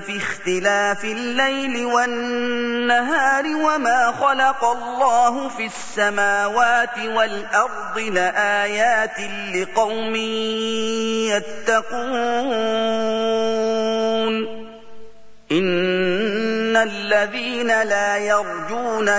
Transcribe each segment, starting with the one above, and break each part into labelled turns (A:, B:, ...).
A: في اختلاف الليل والنهار وما خلق الله في السماوات والأرض لآيات لقوم يتقون. إن الذين لا يرجون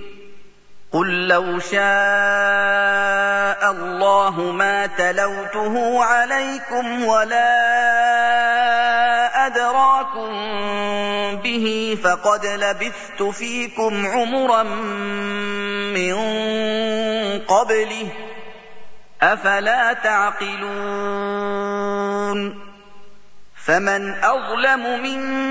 A: قُل لَّوْ شَاءَ اللَّهُ مَا تَلَوْتُهُ عَلَيْكُمْ وَلَا أَدْرَاكُم بِهِ ۖ فَقَدْ لَبِثْتُ فِيكُمْ عُمُرًا مِّن قَبْلِهِ ۚ أَفَلَا تَعْقِلُونَ فَمَنْ أَظْلَمُ مِمَّنِ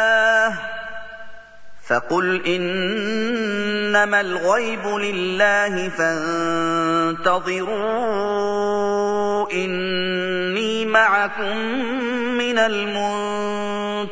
A: فَقُلْ إِنَّمَا الْغَيْبُ لِلَّهِ فَانتَظِرُوا إِنِّي مَعَكُم مِّنَ الْمُنتَظِرِينَ.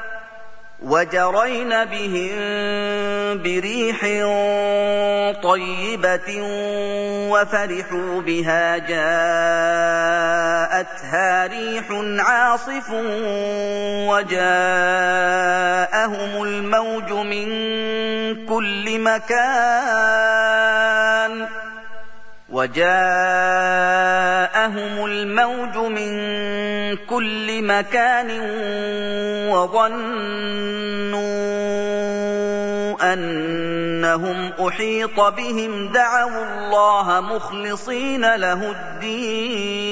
A: وَجَرَيْنَ بِهِم بِرِيحٍ طَيِّبَةٍ وَفَرِحُوا بِهَا جَاءَتْهَا رِيحٌ عَاصِفٌ وَجَاءَهُمُ الْمَوْجُ مِن كُلِّ مَكَانٍ وَجَاءَهُمُ الْمَوْجُ مِن كُلِّ مَكَانٍ وَظَنُّوا أنهم أحيط بهم دعوا الله مخلصين له الدين.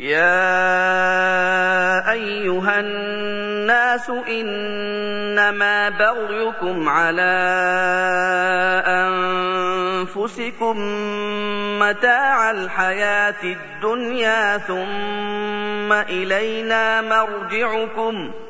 A: يا أيها الناس إنما بغيكم على أنفسكم متاع الحياة الدنيا ثم إلينا مرجعكم ۖ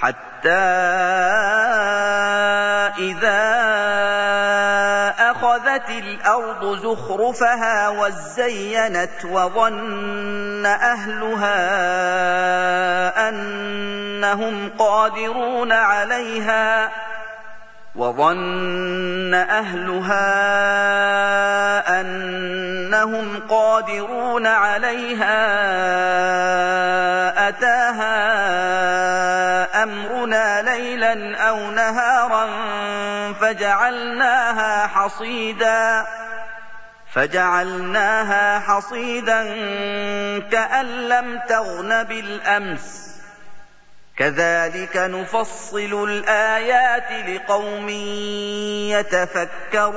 A: حتى إذا أخذت الأرض زخرفها وزينت وظن أهلها أنهم قادرون عليها وظن أهلها أنهم قادرون عليها أتاها أمرنا ليلا أو نهارا فجعلناها حصيدا فجعلناها حصيدا كأن لم تغن بالأمس. كذلك نفصل الآيات لقوم يتفكرون.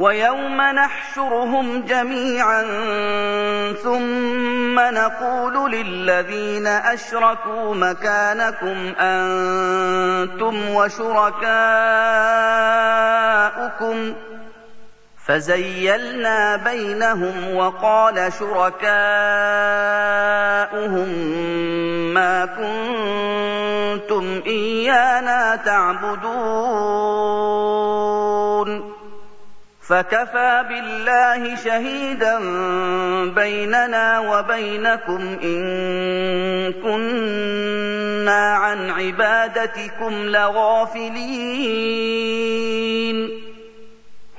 A: ويوم نحشرهم جميعا ثم نقول للذين أشركوا مكانكم أنتم وشركاؤكم فزيلنا بينهم وقال شركاؤهم ما كنتم إيانا تعبدون فكفى بالله شهيدا بيننا وبينكم إن كنا عن عبادتكم لغافلين.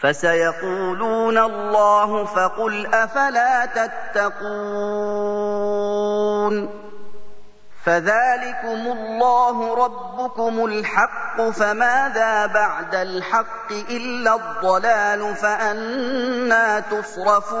A: فَسَيَقُولُونَ اللَّهُ فَقُلْ أَفَلَا تَتَّقُونَ فَذَٰلِكُمُ اللَّهُ رَبُّكُمُ الْحَقُّ فَمَاذَا بَعْدَ الْحَقِّ إِلَّا الضَّلَالُ فَأَنَّىٰ تُصْرَفُونَ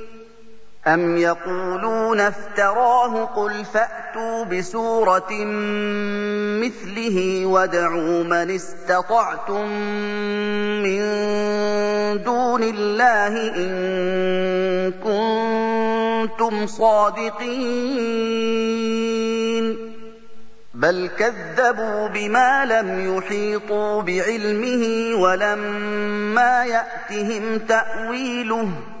A: أَمْ يَقُولُونَ افْتَرَاهُ ۖ قُلْ فَأْتُوا بِسُورَةٍ مِّثْلِهِ وَادْعُوا مَنِ اسْتَطَعْتُم مِّن دُونِ اللَّهِ إِن كُنتُمْ صَادِقِينَ بَلْ كَذَّبُوا بِمَا لَمْ يُحِيطُوا بِعِلْمِهِ وَلَمَّا يَأْتِهِمْ تَأْوِيلُهُ ۚ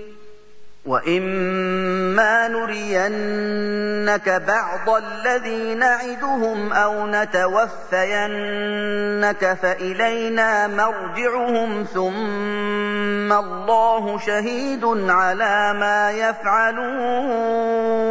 A: وإما نرينك بعض الذي نعدهم أو نتوفينك فإلينا مرجعهم ثم الله شهيد على ما يفعلون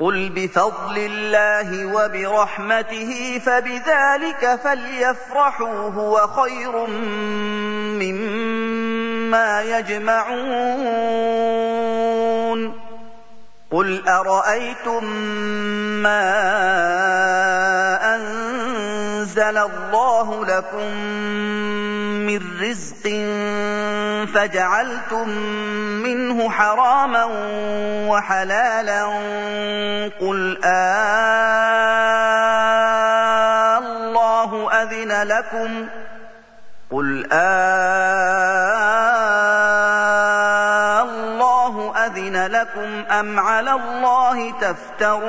A: قُلْ بِفَضْلِ اللَّهِ وَبِرَحْمَتِهِ فَبِذَٰلِكَ فَلْيَفْرَحُوا هُوَ خَيْرٌ مِّمَّا يَجْمَعُونَ قُلْ أَرَأَيْتُم مَّا أَنزَلَ اللَّهُ لَكُم مِّن رِّزْقٍ فَجَعَلْتُم مِّنْهُ حَرَامًا وَحَلَالًا قُلْ آللَّهُ أَذِنَ لَكُمْ قُلْ آللَّهُ أَذِنَ لَكُمْ أَمْ عَلَى اللَّهِ تَفْتَرُونَ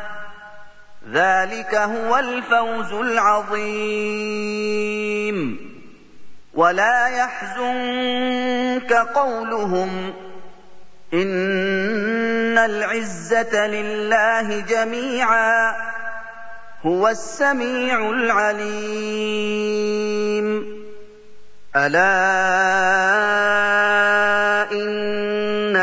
A: ذلك هو الفوز العظيم. ولا يحزنك قولهم إن العزة لله جميعا هو السميع العليم. ألا إن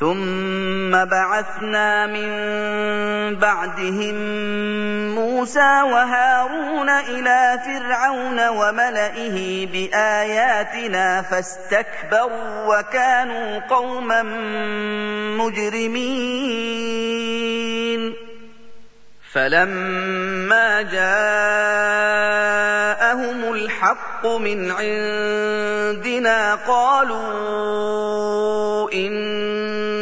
A: ثم بعثنا من بعدهم موسى وهارون إلى فرعون وملئه باياتنا فاستكبروا وكانوا قوما مجرمين فلما جاءهم الحق من عندنا قالوا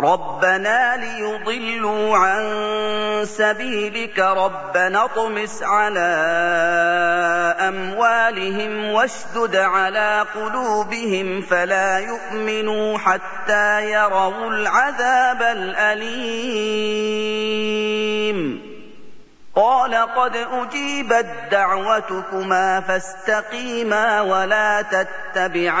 A: ربنا ليضلوا عن سبيلك ربنا اطمس على أموالهم واشدد على قلوبهم فلا يؤمنوا حتى يروا العذاب الأليم. قال قد أجيبت دعوتكما فاستقيما ولا تتبعان.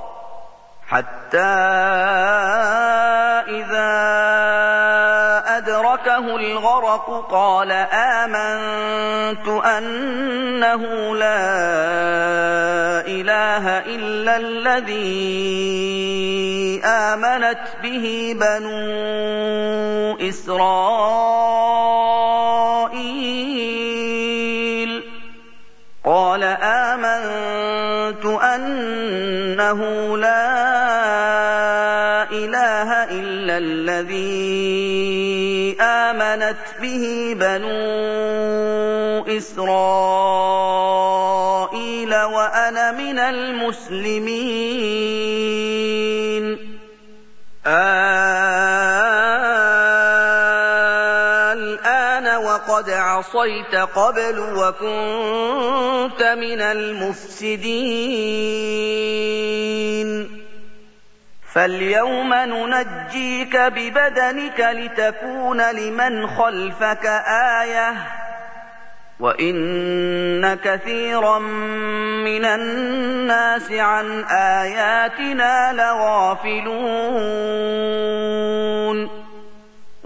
A: حتى إذا أدركه الغرق قال آمنت أنه لا إله إلا الذي آمنت به بنو إسرائيل. قال آمنت أنه لا الذي آمنت به بنو إسرائيل وأنا من المسلمين. الآن وقد عصيت قبل وكنت من المفسدين. فاليوم ننجيك ببدنك لتكون لمن خلفك آية. وإن كثيرا من الناس عن آياتنا لغافلون.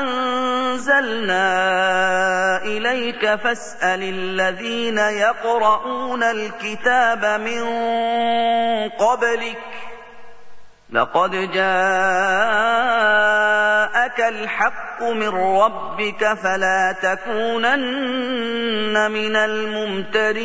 A: أنزلنا إليك فاسأل الذين يقرؤون الكتاب من قبلك لقد جاءك الحق من ربك فلا تكونن من الممترين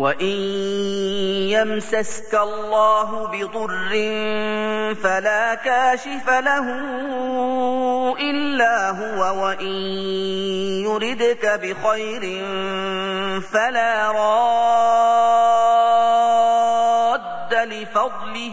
A: وان يمسسك الله بضر فلا كاشف له الا هو وان يردك بخير فلا راد لفضله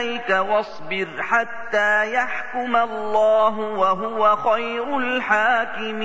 A: إليك واصبر حتى يحكم الله وهو خير الحاكمين.